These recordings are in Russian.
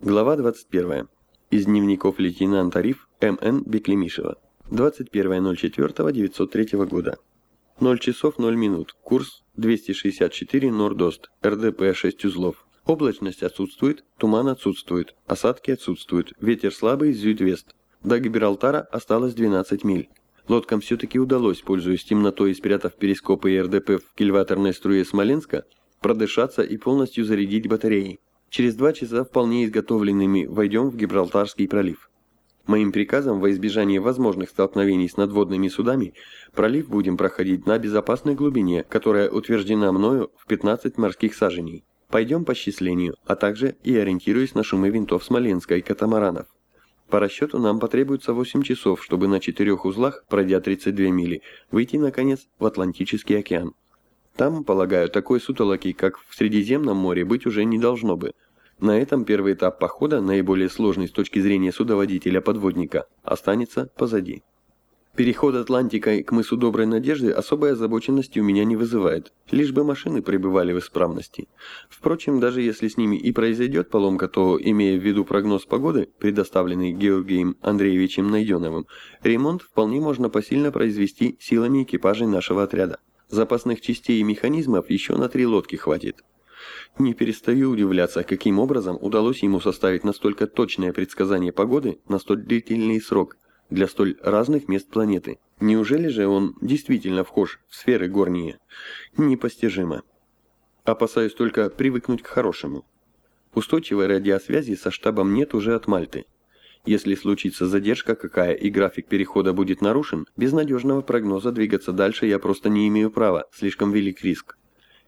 Глава 21. Из дневников лейтенанта РИФ М.Н. Беклемишева. 21.04.903 года. 0 часов 0 минут. Курс 264 Нордост. РДП 6 узлов. Облачность отсутствует, туман отсутствует, осадки отсутствуют, ветер слабый, зюд-вест. До Гибралтара осталось 12 миль. Лодкам все-таки удалось, пользуясь темнотой и спрятав перископы и РДП в кильваторной струе Смоленска, продышаться и полностью зарядить батареи. Через два часа вполне изготовленными войдем в Гибралтарский пролив. Моим приказом во избежание возможных столкновений с надводными судами пролив будем проходить на безопасной глубине, которая утверждена мною в 15 морских саженей. Пойдем по счислению, а также и ориентируясь на шумы винтов Смоленска и катамаранов. По расчету нам потребуется 8 часов, чтобы на четырех узлах, пройдя 32 мили, выйти, наконец, в Атлантический океан. Там, полагаю, такой сутолоки, как в Средиземном море, быть уже не должно бы. На этом первый этап похода, наиболее сложный с точки зрения судоводителя-подводника, останется позади. Переход Атлантикой к мысу Доброй Надежды особой озабоченности у меня не вызывает, лишь бы машины пребывали в исправности. Впрочем, даже если с ними и произойдет поломка, то, имея в виду прогноз погоды, предоставленный Георгием Андреевичем Найденовым, ремонт вполне можно посильно произвести силами экипажей нашего отряда. Запасных частей и механизмов еще на три лодки хватит. Не перестаю удивляться, каким образом удалось ему составить настолько точное предсказание погоды на столь длительный срок для столь разных мест планеты. Неужели же он действительно вхож в сферы горние? Непостижимо. Опасаюсь только привыкнуть к хорошему. Устойчивой радиосвязи со штабом нет уже от Мальты. Если случится задержка какая и график перехода будет нарушен, без надежного прогноза двигаться дальше я просто не имею права, слишком велик риск.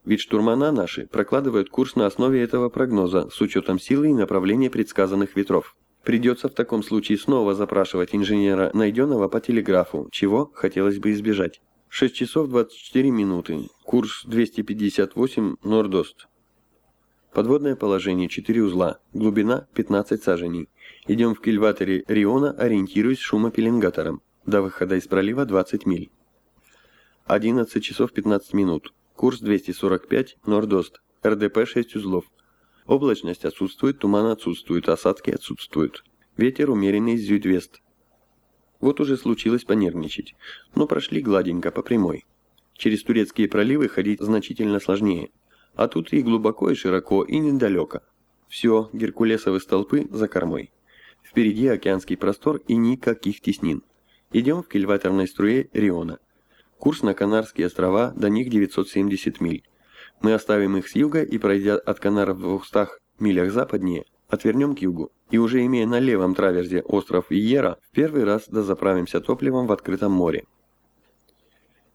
Ведь штурмана наши прокладывают курс на основе этого прогноза с учетом силы и направления предсказанных ветров. Придется в таком случае снова запрашивать инженера найденного по телеграфу, чего хотелось бы избежать. 6 часов 24 минуты. Курс 258 Нордост. Подводное положение 4 узла. Глубина 15 саженей. Идем в кильваторе Риона, ориентируясь шумопеленгатором. До выхода из пролива 20 миль. 11 часов 15 минут. Курс 245, Нордост. РДП 6 узлов. Облачность отсутствует, туман отсутствует, осадки отсутствуют. Ветер умеренный с зюдвест. Вот уже случилось понервничать. Но прошли гладенько, по прямой. Через турецкие проливы ходить значительно сложнее. А тут и глубоко, и широко, и недалеко. Все, геркулесовы столпы за кормой. Впереди океанский простор и никаких теснин. Идем в кильваторной струе Риона. Курс на Канарские острова, до них 970 миль. Мы оставим их с юга и, пройдя от Канаров в 200 милях западнее, отвернем к югу. И уже имея на левом траверзе остров Иера, в первый раз дозаправимся топливом в открытом море.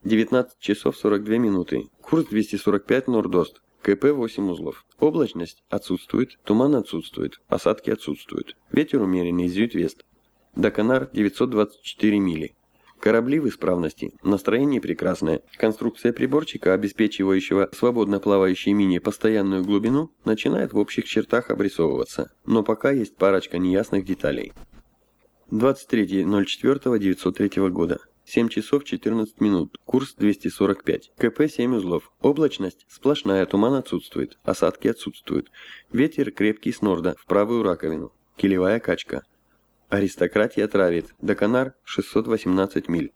19 часов 42 минуты. Курс 245 Нордост. КП 8 узлов. Облачность отсутствует, туман отсутствует, осадки отсутствуют. Ветер умеренный, зюит-вест. Даканар 924 мили. Корабли в исправности, настроение прекрасное. Конструкция приборчика, обеспечивающего свободно плавающей мине постоянную глубину, начинает в общих чертах обрисовываться. Но пока есть парочка неясных деталей. 23.04.903 года. 7 часов 14 минут. Курс 245. КП 7 узлов. Облачность сплошная, туман отсутствует. Осадки отсутствуют. Ветер крепкий с норда, в правую раковину. Килевая качка. Аристократия травит. Даканар 618 миль.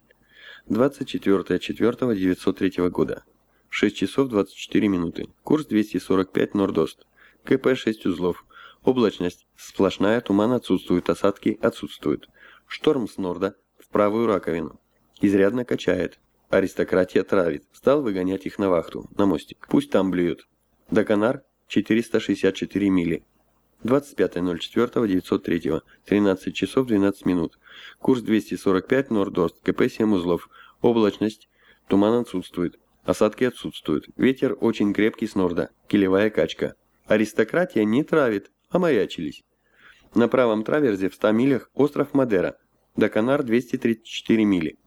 24.04.903 года. 6 часов 24 минуты. Курс 245 Нордост. КП 6 узлов. Облачность сплошная, туман отсутствует, осадки отсутствуют. Шторм с норда в правую раковину. Изрядно качает. Аристократия травит. Стал выгонять их на вахту, на мостик. Пусть там блюют. Даканар 464 мили. 25.04.903. 13 часов 12 минут. Курс 245 Нордост. КП 7 узлов. Облачность. Туман отсутствует. Осадки отсутствуют. Ветер очень крепкий с норда. Килевая качка. Аристократия не травит, а маячились. На правом траверзе в 100 милях остров Мадера. Даканар 234 мили.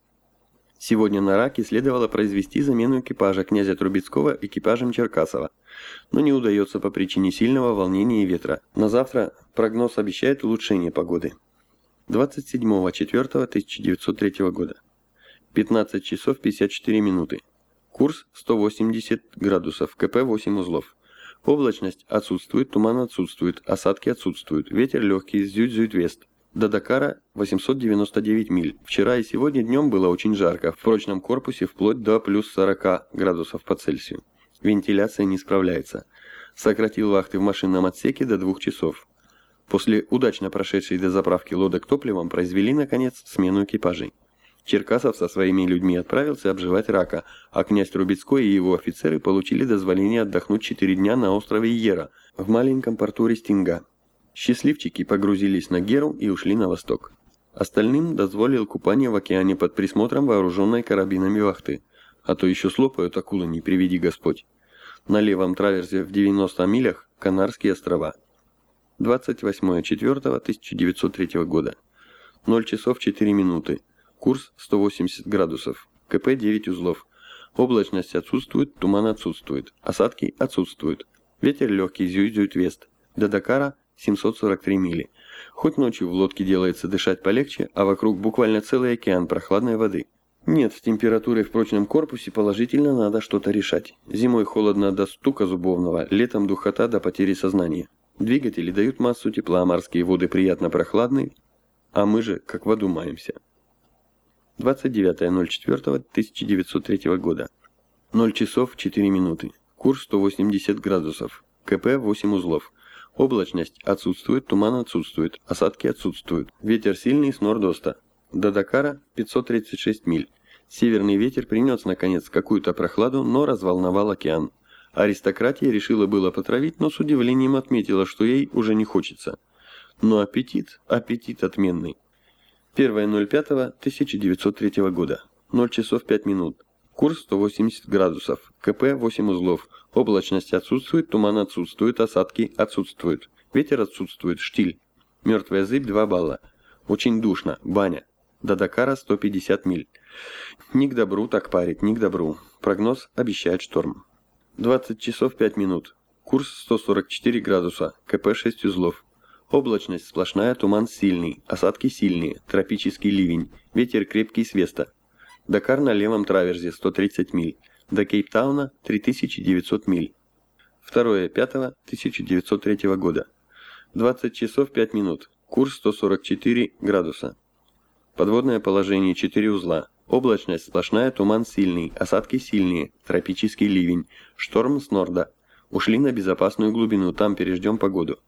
Сегодня на Раке следовало произвести замену экипажа князя Трубецкого экипажем Черкасова, но не удается по причине сильного волнения и ветра. На завтра прогноз обещает улучшение погоды. 27.04.1903 года. 15 часов 54 минуты. Курс 180 градусов, КП 8 узлов. Облачность отсутствует, туман отсутствует, осадки отсутствуют. Ветер легкий, зюдь-зюдь-вест. До Дакара 899 миль. Вчера и сегодня днем было очень жарко, в прочном корпусе вплоть до плюс 40 градусов по Цельсию. Вентиляция не справляется. Сократил вахты в машинном отсеке до двух часов. После удачно прошедшей до заправки лодок топливом произвели, наконец, смену экипажей. Черкасов со своими людьми отправился обживать рака, а князь Трубецкой и его офицеры получили дозволение отдохнуть четыре дня на острове Ера, в маленьком порту Рестинга. Счастливчики погрузились на Геру и ушли на восток. Остальным дозволил купание в океане под присмотром вооруженной карабинами вахты, а то еще слопают акулы, не приведи Господь. На левом траверзе в 90 милях Канарские острова. 28.04.1903 года. 0 часов 4 минуты. Курс 180 градусов. КП 9 узлов. Облачность отсутствует, туман отсутствует. Осадки отсутствуют. Ветер легкий, зюй-зюй-вест. До Дакара 743 мили. Хоть ночью в лодке делается дышать полегче, а вокруг буквально целый океан прохладной воды. Нет, с температурой в прочном корпусе положительно надо что-то решать. Зимой холодно до стука зубовного, летом духота до потери сознания. Двигатели дают массу тепла, морские воды приятно прохладные, а мы же как в маемся. 29.04.1903 года. 0 часов 4 минуты. Курс 180 градусов. КП 8 узлов. Облачность отсутствует, туман отсутствует, осадки отсутствуют. Ветер сильный с нордоста. До Дакара 536 миль. Северный ветер принес, наконец, какую-то прохладу, но разволновал океан. Аристократия решила было потравить, но с удивлением отметила, что ей уже не хочется. Но аппетит, аппетит отменный. 1.05.1903 года. 0 часов 5 минут. Курс 180 градусов. КП 8 узлов. Облачность отсутствует, туман отсутствует, осадки отсутствуют. Ветер отсутствует, штиль. Мертвая зыбь 2 балла. Очень душно, баня. До Дакара 150 миль. Ни к добру так парит, ни к добру. Прогноз обещает шторм. 20 часов 5 минут. Курс 144 градуса. КП 6 узлов. Облачность сплошная, туман сильный, осадки сильные, тропический ливень, ветер крепкий с веста. Дакар на левом траверзе 130 миль, до Кейптауна 3900 миль. 2.5.1903 года. 20 часов 5 минут. Курс 144 градуса. Подводное положение 4 узла. Облачность сплошная, туман сильный, осадки сильные, тропический ливень, шторм с норда. Ушли на безопасную глубину, там переждем погоду.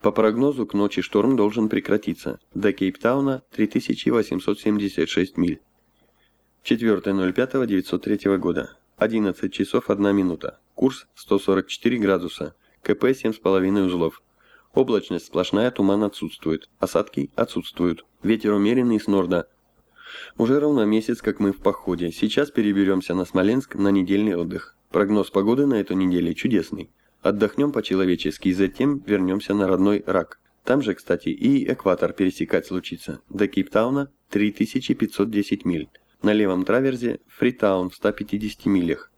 По прогнозу, к ночи шторм должен прекратиться. До Кейптауна 3876 миль. 4.05.903 года. 11 часов 1 минута. Курс 144 градуса. КП 7,5 узлов. Облачность сплошная, туман отсутствует. Осадки отсутствуют. Ветер умеренный с норда. Уже ровно месяц, как мы в походе. Сейчас переберемся на Смоленск на недельный отдых. Прогноз погоды на эту неделю чудесный. Отдохнем по-человечески и затем вернемся на родной Рак. Там же, кстати, и экватор пересекать случится. До Кейптауна 3510 миль. На левом траверзе Фритаун в 150 милях.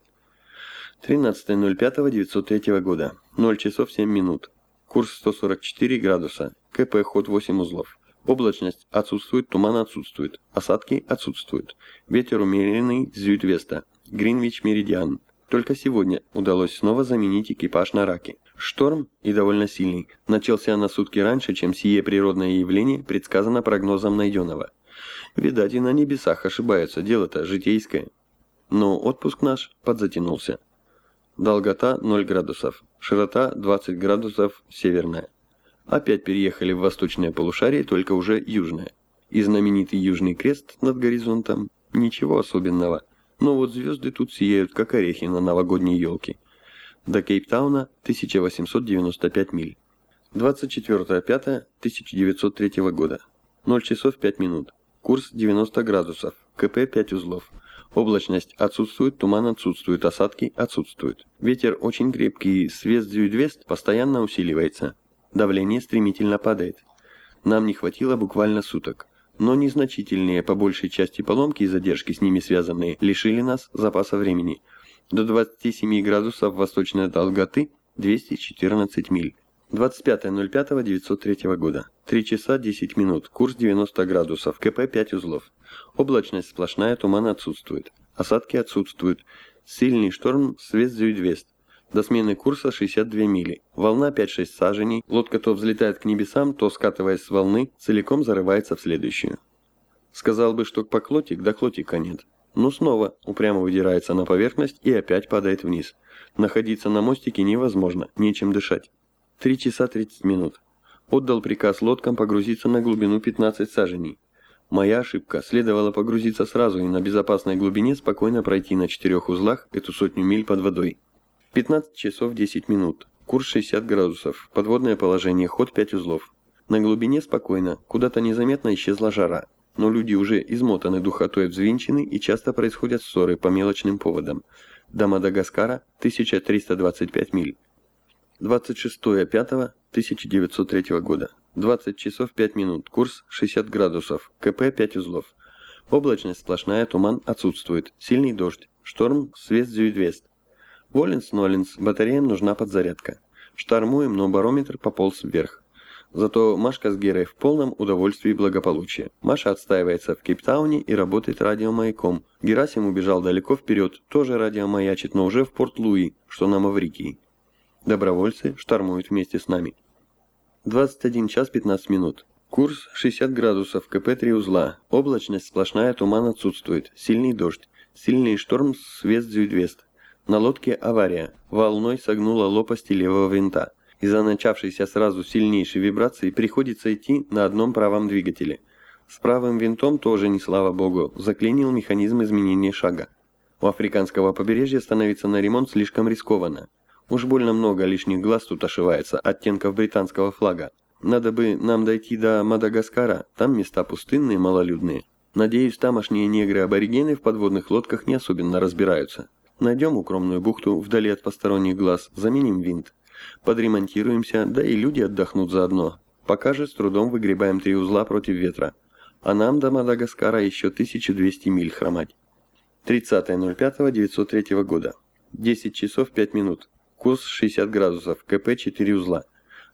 13.05.903 года. 0 часов 7 минут. Курс 144 градуса. КП ход 8 узлов. Облачность отсутствует, туман отсутствует. Осадки отсутствуют. Ветер умеренный с Зюдвеста. Гринвич Меридиан. Только сегодня удалось снова заменить экипаж на раке. Шторм, и довольно сильный, начался на сутки раньше, чем сие природное явление предсказано прогнозом найденного. Видать, и на небесах ошибаются, дело-то житейское. Но отпуск наш подзатянулся. Долгота 0 градусов, широта 20 градусов северная. Опять переехали в восточное полушарие, только уже южное. И знаменитый Южный Крест над горизонтом – ничего особенного – но вот звезды тут сияют, как орехи на новогодней елке. До Кейптауна 1895 миль. 24.05.1903 года. 0 часов 5 минут. Курс 90 градусов. КП 5 узлов. Облачность отсутствует, туман отсутствует, осадки отсутствуют. Ветер очень крепкий, свест-зюдвест постоянно усиливается. Давление стремительно падает. Нам не хватило буквально суток но незначительные по большей части поломки и задержки с ними связанные лишили нас запаса времени. До 27 градусов восточной долготы 214 миль. 25.05.903 года. 3 часа 10 минут. Курс 90 градусов. КП 5 узлов. Облачность сплошная, туман отсутствует. Осадки отсутствуют. Сильный шторм с вест До смены курса 62 мили. Волна 5-6 саженей. Лодка то взлетает к небесам, то, скатываясь с волны, целиком зарывается в следующую. Сказал бы, что по клотик, да клотика нет. Но снова упрямо выдирается на поверхность и опять падает вниз. Находиться на мостике невозможно, нечем дышать. 3 часа 30 минут. Отдал приказ лодкам погрузиться на глубину 15 саженей. Моя ошибка. Следовало погрузиться сразу и на безопасной глубине спокойно пройти на четырех узлах эту сотню миль под водой. 15 часов 10 минут. Курс 60 градусов. Подводное положение. Ход 5 узлов. На глубине спокойно. Куда-то незаметно исчезла жара. Но люди уже измотаны духотой взвинчены и часто происходят ссоры по мелочным поводам. До Мадагаскара 1325 миль. 26.05.1903 года. 20 часов 5 минут. Курс 60 градусов. КП 5 узлов. Облачность сплошная, туман отсутствует. Сильный дождь. Шторм, свет зюидвест. Воленс-Ноленс, батареям нужна подзарядка. Штормуем, но барометр пополз вверх. Зато Машка с Герой в полном удовольствии и благополучии. Маша отстаивается в Кейптауне и работает радиомаяком. Герасим убежал далеко вперед, тоже радиомаячит, но уже в Порт-Луи, что на Маврикии. Добровольцы штормуют вместе с нами. 21 час 15 минут. Курс 60 градусов, КП 3 узла. Облачность сплошная, туман отсутствует. Сильный дождь. Сильный шторм с вест-зюдвест. На лодке авария. Волной согнула лопасти левого винта. Из-за начавшейся сразу сильнейшей вибрации приходится идти на одном правом двигателе. С правым винтом тоже не слава богу, заклинил механизм изменения шага. У африканского побережья становиться на ремонт слишком рискованно. Уж больно много лишних глаз тут ошивается, оттенков британского флага. Надо бы нам дойти до Мадагаскара, там места пустынные, малолюдные. Надеюсь, тамошние негры-аборигены в подводных лодках не особенно разбираются. Найдем укромную бухту вдали от посторонних глаз, заменим винт. Подремонтируемся, да и люди отдохнут заодно. Пока же с трудом выгребаем три узла против ветра. А нам до Мадагаскара еще 1200 миль хромать. 30.05.903 года. 10 часов 5 минут. Курс 60 градусов, КП 4 узла.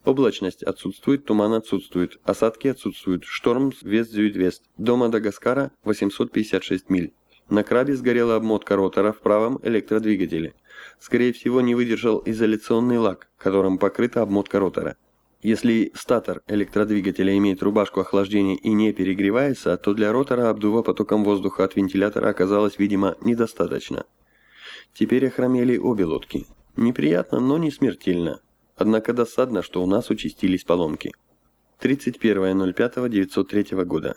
Облачность отсутствует, туман отсутствует, осадки отсутствуют, шторм вест-зюит-вест. До Мадагаскара 856 миль. На крабе сгорела обмотка ротора в правом электродвигателе. Скорее всего, не выдержал изоляционный лак, которым покрыта обмотка ротора. Если статор электродвигателя имеет рубашку охлаждения и не перегревается, то для ротора обдува потоком воздуха от вентилятора оказалось, видимо, недостаточно. Теперь охромели обе лодки. Неприятно, но не смертельно. Однако досадно, что у нас участились поломки. 31.05.903 года.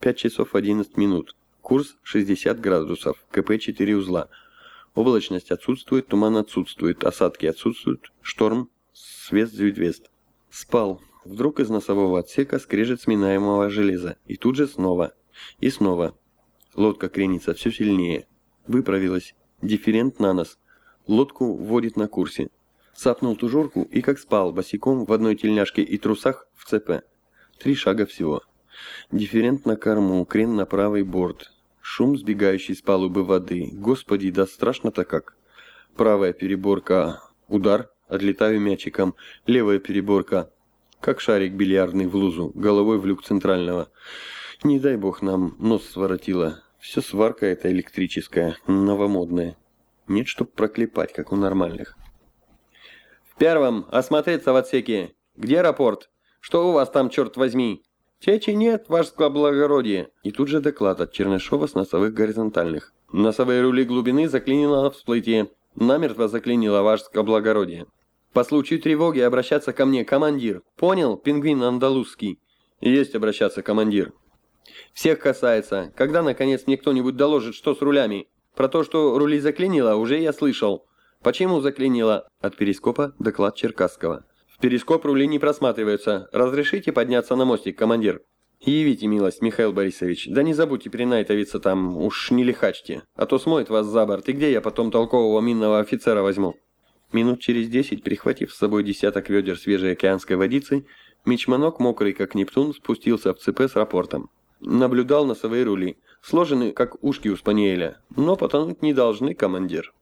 5 часов 11 минут. Курс 60 градусов. КП 4 узла. Облачность отсутствует, туман отсутствует, осадки отсутствуют, шторм, свет звезд. Спал. Вдруг из носового отсека скрежет сминаемого железа. И тут же снова. И снова. Лодка кренится все сильнее. Выправилась. Дифферент на нос. Лодку вводит на курсе. Сапнул тужурку и как спал, босиком в одной тельняшке и трусах в ЦП. Три шага всего. Дифферент на корму, крен на правый борт. Шум, сбегающий с палубы воды. Господи, да страшно-то как. Правая переборка. Удар. Отлетаю мячиком. Левая переборка. Как шарик бильярдный в лузу. Головой в люк центрального. Не дай бог нам нос своротило. Все сварка эта электрическая, новомодная. Нет, чтоб проклепать, как у нормальных. В первом, осмотреться в отсеке. Где рапорт? Что у вас там, черт возьми? Течи нет, ваше благородие. И тут же доклад от Чернышова с носовых горизонтальных. Носовые рули глубины заклинило на всплытие. Намертво заклинило ваше благородие. По случаю тревоги обращаться ко мне, командир. Понял, пингвин андалузский? Есть обращаться, командир. Всех касается. Когда, наконец, мне кто-нибудь доложит, что с рулями? Про то, что рули заклинило, уже я слышал. Почему заклинило? От перископа доклад Черкасского. В перископ рули не просматриваются. Разрешите подняться на мостик, командир? Явите милость, Михаил Борисович. Да не забудьте принайтовиться там, уж не лихачьте. А то смоет вас за борт, и где я потом толкового минного офицера возьму? Минут через десять, прихватив с собой десяток ведер свежей океанской водицы, Мичманок, мокрый как Нептун, спустился в ЦП с рапортом. Наблюдал носовые рули сложены, как ушки у спаниеля, но потонуть не должны, командир.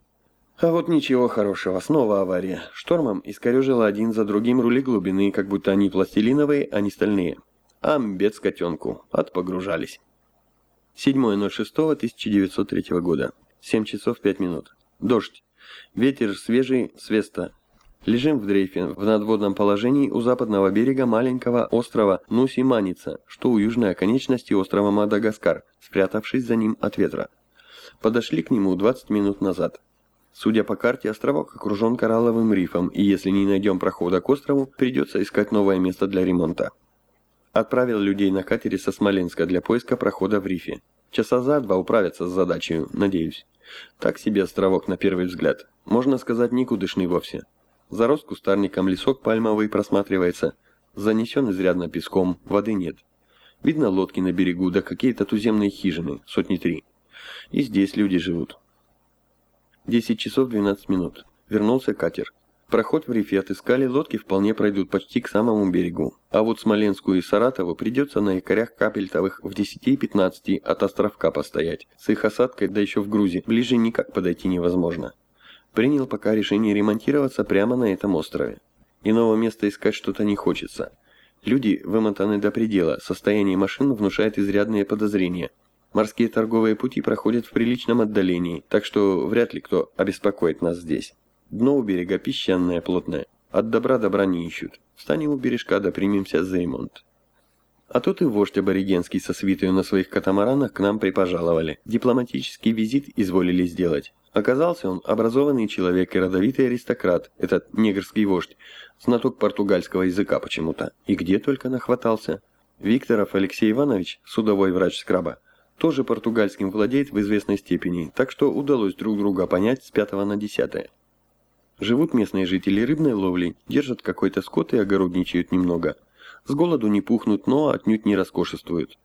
А вот ничего хорошего, снова авария. Штормом искорежило один за другим рули глубины, как будто они пластилиновые, а не стальные. Амбец котенку. Отпогружались. 7.06.1903 года. 7 часов 5 минут. Дождь. Ветер свежий, свеста. Лежим в дрейфе, в надводном положении у западного берега маленького острова Нуси-Маница, что у южной оконечности острова Мадагаскар, спрятавшись за ним от ветра. Подошли к нему 20 минут назад. Судя по карте, островок окружен коралловым рифом, и если не найдем прохода к острову, придется искать новое место для ремонта. Отправил людей на катере со Смоленска для поиска прохода в рифе. Часа за два управятся с задачей, надеюсь. Так себе островок на первый взгляд. Можно сказать, никудышный вовсе. Зарос кустарником, лесок пальмовый просматривается. Занесен изрядно песком, воды нет. Видно лодки на берегу, да какие-то туземные хижины, сотни три. И здесь люди живут. 10 часов 12 минут. Вернулся катер. Проход в рифе отыскали, лодки вполне пройдут почти к самому берегу. А вот Смоленску и Саратову придется на якорях капельтовых в 10 и 15 от островка постоять. С их осадкой, да еще в грузе, ближе никак подойти невозможно. Принял пока решение ремонтироваться прямо на этом острове. Иного места искать что-то не хочется. Люди вымотаны до предела, состояние машин внушает изрядные подозрения. Морские торговые пути проходят в приличном отдалении, так что вряд ли кто обеспокоит нас здесь. Дно у берега песчаное, плотное. От добра добра не ищут. Встанем у бережка да примемся за ремонт. А тут и вождь аборигенский со свитою на своих катамаранах к нам припожаловали. Дипломатический визит изволили сделать. Оказался он образованный человек и родовитый аристократ, этот негрский вождь, знаток португальского языка почему-то. И где только нахватался. Викторов Алексей Иванович, судовой врач скраба, тоже португальским владеет в известной степени, так что удалось друг друга понять с пятого на десятое. Живут местные жители рыбной ловлей, держат какой-то скот и огородничают немного. С голоду не пухнут, но отнюдь не роскошествуют.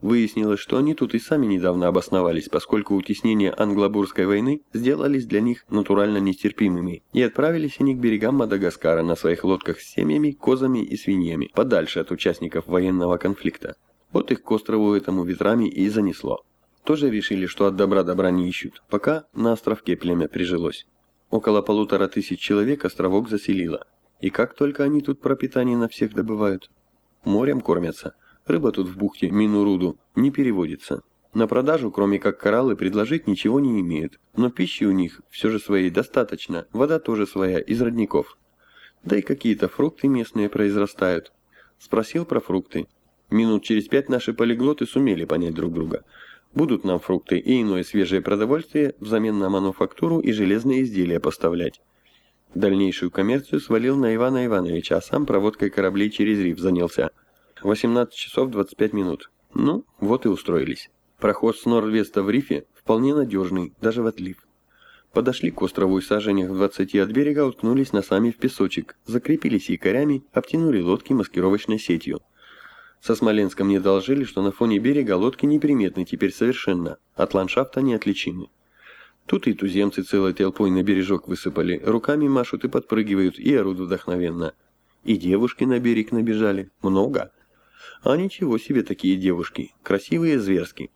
Выяснилось, что они тут и сами недавно обосновались, поскольку утеснения англобурской войны сделались для них натурально нестерпимыми, и отправились они к берегам Мадагаскара на своих лодках с семьями, козами и свиньями, подальше от участников военного конфликта. Вот их к острову этому ветрами и занесло. Тоже решили, что от добра добра не ищут, пока на островке племя прижилось. Около полутора тысяч человек островок заселило. И как только они тут пропитание на всех добывают? Морем кормятся. Рыба тут в бухте Минуруду не переводится. На продажу, кроме как кораллы, предложить ничего не имеют. Но пищи у них все же своей достаточно, вода тоже своя, из родников. Да и какие-то фрукты местные произрастают. Спросил про фрукты. Минут через пять наши полиглоты сумели понять друг друга – Будут нам фрукты и иное свежее продовольствие взамен на мануфактуру и железные изделия поставлять. Дальнейшую коммерцию свалил на Ивана Ивановича, а сам проводкой кораблей через риф занялся. 18 часов 25 минут. Ну, вот и устроились. Проход с Норвеста в рифе вполне надежный, даже в отлив. Подошли к острову и сажениях в 20 от берега, уткнулись носами в песочек, закрепились якорями, обтянули лодки маскировочной сетью. Со Смоленска мне доложили, что на фоне берега лодки неприметны теперь совершенно, от ландшафта неотличимы. Тут и туземцы целой толпой на бережок высыпали, руками машут и подпрыгивают, и орут вдохновенно. И девушки на берег набежали. Много. А ничего себе такие девушки, красивые зверски.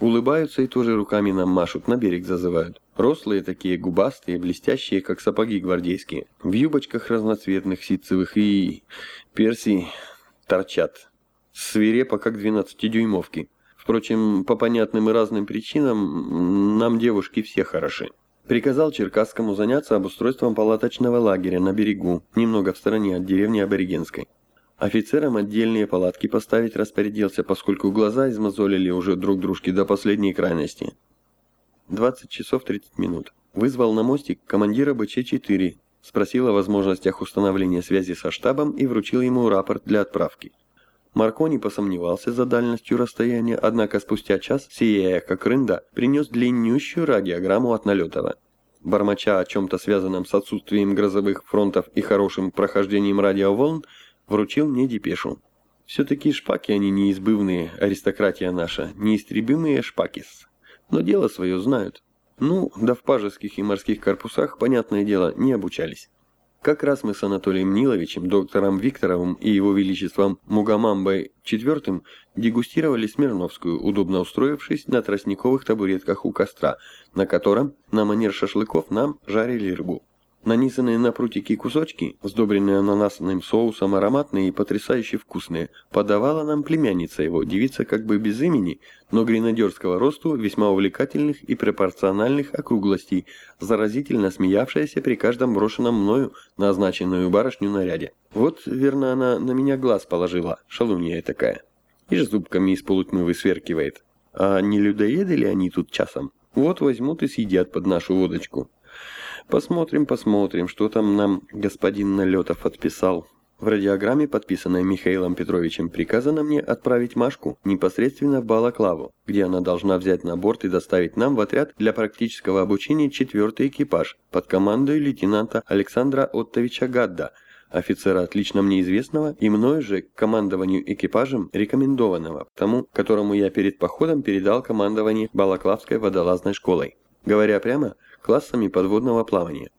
Улыбаются и тоже руками нам машут, на берег зазывают. Рослые такие, губастые, блестящие, как сапоги гвардейские. В юбочках разноцветных, ситцевых и... перси торчат свирепо, как 12-дюймовки. Впрочем, по понятным и разным причинам нам девушки все хороши. Приказал Черкасскому заняться обустройством палаточного лагеря на берегу, немного в стороне от деревни Аборигенской. Офицерам отдельные палатки поставить распорядился, поскольку глаза измозолили уже друг дружке до последней крайности. 20 часов 30 минут. Вызвал на мостик командира БЧ-4, спросил о возможностях установления связи со штабом и вручил ему рапорт для отправки. Маркони посомневался за дальностью расстояния, однако спустя час, сияя как принес длиннющую радиограмму от Налетова. Бормоча о чем-то связанном с отсутствием грозовых фронтов и хорошим прохождением радиоволн, вручил мне депешу. Все-таки шпаки они неизбывные, аристократия наша, неистребимые шпакис. Но дело свое знают. Ну, да в пажеских и морских корпусах, понятное дело, не обучались. Как раз мы с Анатолием Ниловичем, доктором Викторовым и его величеством Мугамамбой IV дегустировали Смирновскую, удобно устроившись на тростниковых табуретках у костра, на котором, на манер шашлыков, нам жарили рыбу. Нанизанные на прутики кусочки, сдобренные ананасным соусом, ароматные и потрясающе вкусные, подавала нам племянница его, девица как бы без имени, но гренадерского росту, весьма увлекательных и пропорциональных округлостей, заразительно смеявшаяся при каждом брошенном мною на означенную барышню наряде. Вот, верно, она на меня глаз положила, шалунья такая. И ж зубками из полутьмы высверкивает. А не людоеды ли они тут часом? Вот возьмут и съедят под нашу водочку. Посмотрим, посмотрим, что там нам господин Налетов отписал. В радиограмме, подписанной Михаилом Петровичем, приказано мне отправить Машку непосредственно в Балаклаву, где она должна взять на борт и доставить нам в отряд для практического обучения четвертый экипаж под командой лейтенанта Александра Оттовича Гадда, офицера отлично мне известного и мною же к командованию экипажем рекомендованного, тому, которому я перед походом передал командование Балаклавской водолазной школой. Говоря прямо, классами подводного плавания.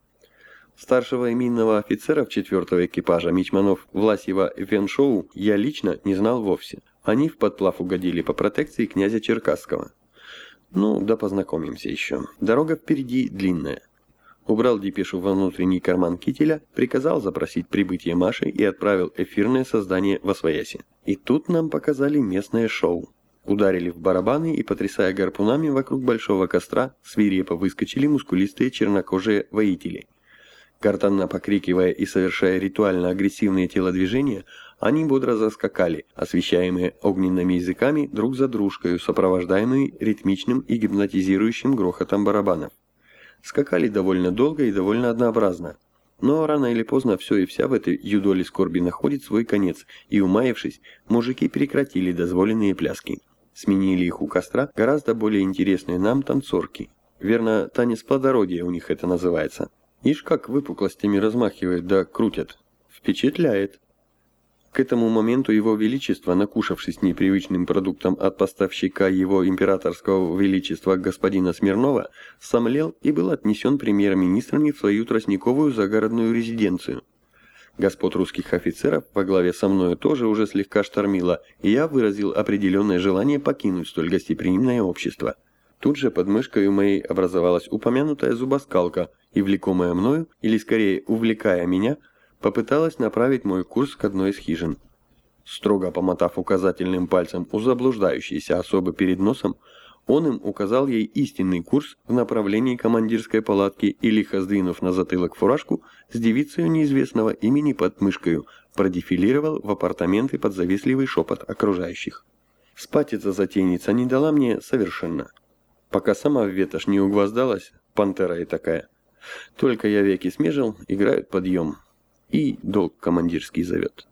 Старшего именного офицера в четвертого экипажа Мичманов Власьева Веншоу я лично не знал вовсе. Они в подплав угодили по протекции князя Черкасского. Ну, да познакомимся еще. Дорога впереди длинная. Убрал депешу во внутренний карман кителя, приказал запросить прибытие Маши и отправил эфирное создание в Освояси. И тут нам показали местное шоу. Ударили в барабаны и, потрясая гарпунами вокруг большого костра, свирепо выскочили мускулистые чернокожие воители. Картанно покрикивая и совершая ритуально-агрессивные телодвижения, они бодро заскакали, освещаемые огненными языками друг за дружкой, сопровождаемые ритмичным и гипнотизирующим грохотом барабанов. Скакали довольно долго и довольно однообразно. Но рано или поздно все и вся в этой юдоле скорби находит свой конец, и, умаявшись, мужики прекратили дозволенные пляски. Сменили их у костра гораздо более интересные нам танцорки. Верно, танец плодородия у них это называется. Ишь как выпуклостями размахивают да крутят. Впечатляет. К этому моменту его величество, накушавшись непривычным продуктом от поставщика его императорского величества господина Смирнова, сомлел и был отнесен премьер-министрами в свою тростниковую загородную резиденцию. Господ русских офицеров во главе со мною тоже уже слегка штормило, и я выразил определенное желание покинуть столь гостеприимное общество. Тут же под мышкой у моей образовалась упомянутая зубоскалка, и влекомая мною, или скорее увлекая меня, попыталась направить мой курс к одной из хижин. Строго помотав указательным пальцем у заблуждающейся особы перед носом, он им указал ей истинный курс в направлении командирской палатки и, лихо сдвинув на затылок фуражку, с девицей неизвестного имени под мышкою, продефилировал в апартаменты под завистливый шепот окружающих. Спать эта затейница не дала мне совершенно. Пока сама в ветошь не угвоздалась, пантера и такая. Только я веки смежил, играют подъем. И долг командирский зовет.